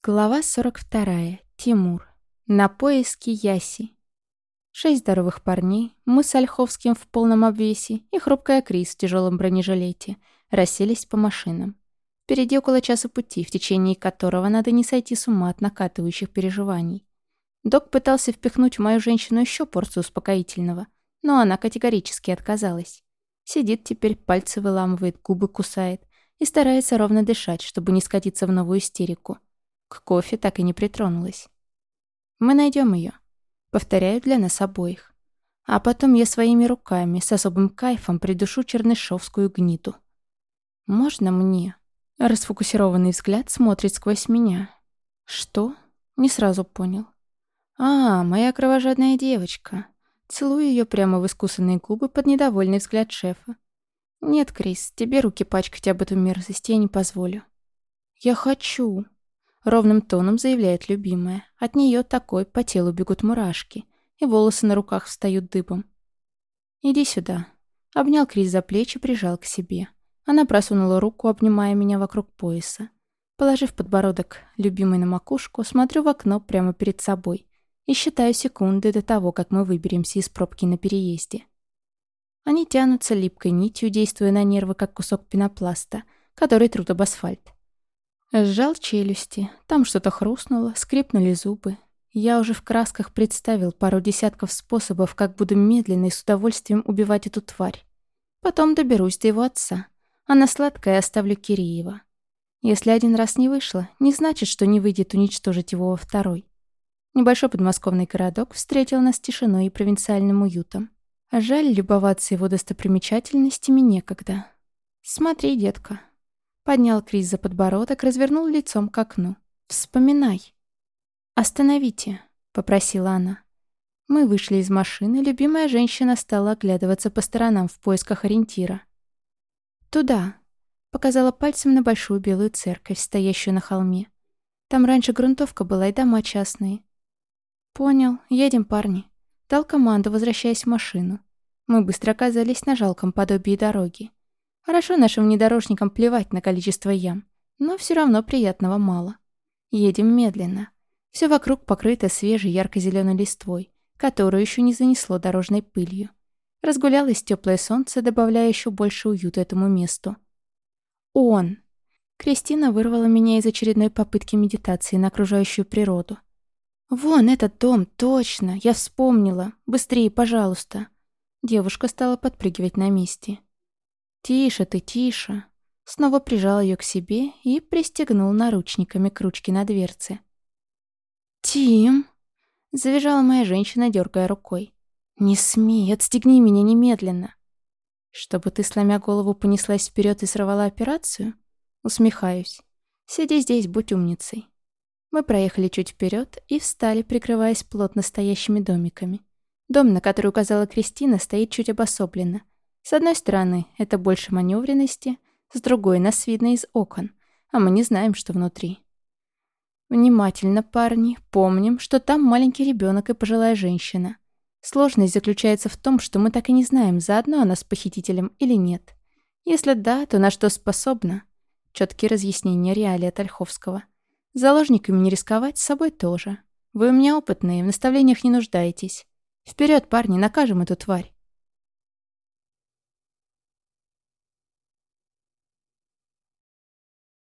Глава 42. Тимур. На поиски Яси. Шесть здоровых парней, мы с Ольховским в полном обвесе и хрупкая Крис в тяжелом бронежилете расселись по машинам. Впереди около часа пути, в течение которого надо не сойти с ума от накатывающих переживаний. Док пытался впихнуть в мою женщину еще порцию успокоительного, но она категорически отказалась. Сидит теперь, пальцы выламывает, губы кусает и старается ровно дышать, чтобы не скатиться в новую истерику. К кофе так и не притронулась. Мы найдем ее. Повторяю для нас обоих. А потом я своими руками с особым кайфом придушу чернышовскую гниту. «Можно мне?» Расфокусированный взгляд смотрит сквозь меня. «Что?» Не сразу понял. «А, моя кровожадная девочка». Целую ее прямо в искусанные губы под недовольный взгляд шефа. «Нет, Крис, тебе руки пачкать об эту мерзость я не позволю». «Я хочу», Ровным тоном заявляет любимая. От нее такой по телу бегут мурашки, и волосы на руках встают дыбом. «Иди сюда». Обнял Крис за плечи, прижал к себе. Она просунула руку, обнимая меня вокруг пояса. Положив подбородок любимой на макушку, смотрю в окно прямо перед собой и считаю секунды до того, как мы выберемся из пробки на переезде. Они тянутся липкой нитью, действуя на нервы, как кусок пенопласта, который трут об асфальт. Сжал челюсти, там что-то хрустнуло, скрипнули зубы. Я уже в красках представил пару десятков способов, как буду медленно и с удовольствием убивать эту тварь. Потом доберусь до его отца, а на сладкое оставлю Киреева. Если один раз не вышло, не значит, что не выйдет уничтожить его во второй. Небольшой подмосковный городок встретил нас тишиной и провинциальным уютом. Жаль, любоваться его достопримечательностями некогда. Смотри, детка, Поднял Крис за подбородок, развернул лицом к окну. «Вспоминай». «Остановите», — попросила она. Мы вышли из машины, любимая женщина стала оглядываться по сторонам в поисках ориентира. «Туда», — показала пальцем на большую белую церковь, стоящую на холме. «Там раньше грунтовка была и дома частные». «Понял, едем, парни». Дал команду, возвращаясь в машину. Мы быстро оказались на жалком подобии дороги. Хорошо нашим внедорожникам плевать на количество ям, но все равно приятного мало. Едем медленно. Все вокруг покрыто свежей ярко-зеленой листвой, которую еще не занесло дорожной пылью. Разгулялось теплое солнце, добавляя еще больше уюта этому месту. Он. Кристина вырвала меня из очередной попытки медитации на окружающую природу. «Вон этот дом, точно! Я вспомнила! Быстрее, пожалуйста!» Девушка стала подпрыгивать на месте. «Тише ты, тише!» Снова прижал ее к себе и пристегнул наручниками к ручке на дверце. «Тим!» — завизжала моя женщина, дергая рукой. «Не смей, отстегни меня немедленно!» «Чтобы ты, сломя голову, понеслась вперед и сорвала операцию?» Усмехаюсь. «Сиди здесь, будь умницей». Мы проехали чуть вперед и встали, прикрываясь плотно стоящими домиками. Дом, на который указала Кристина, стоит чуть обособленно, с одной стороны, это больше маневренности, с другой нас видно из окон, а мы не знаем, что внутри. Внимательно, парни, помним, что там маленький ребенок и пожилая женщина. Сложность заключается в том, что мы так и не знаем, заодно она с похитителем или нет. Если да, то на что способна? Четкие разъяснения реалий от Ольховского. Заложниками не рисковать, с собой тоже. Вы у меня опытные, в наставлениях не нуждаетесь. Вперед, парни, накажем эту тварь.